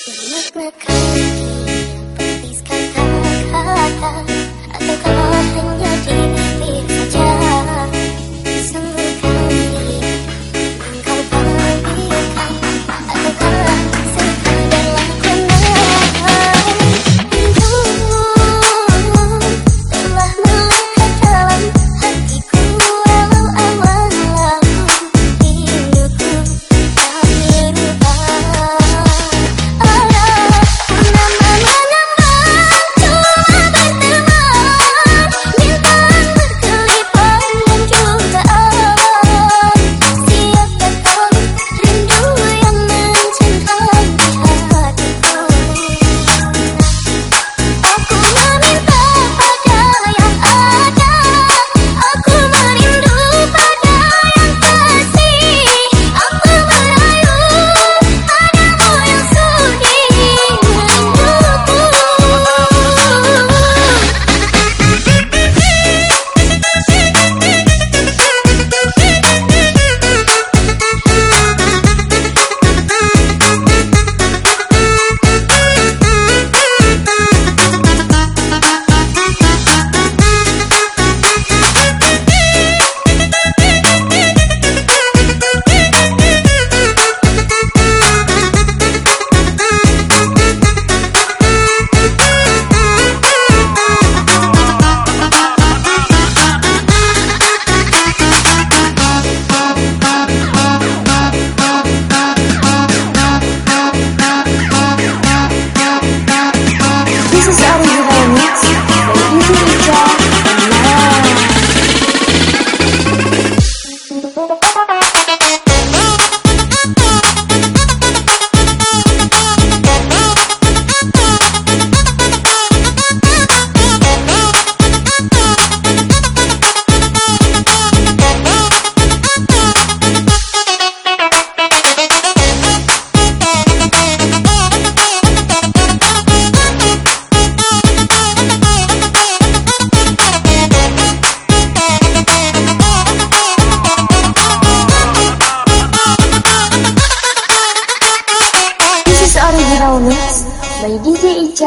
Benarkah kata pergi Ataukah hanya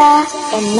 And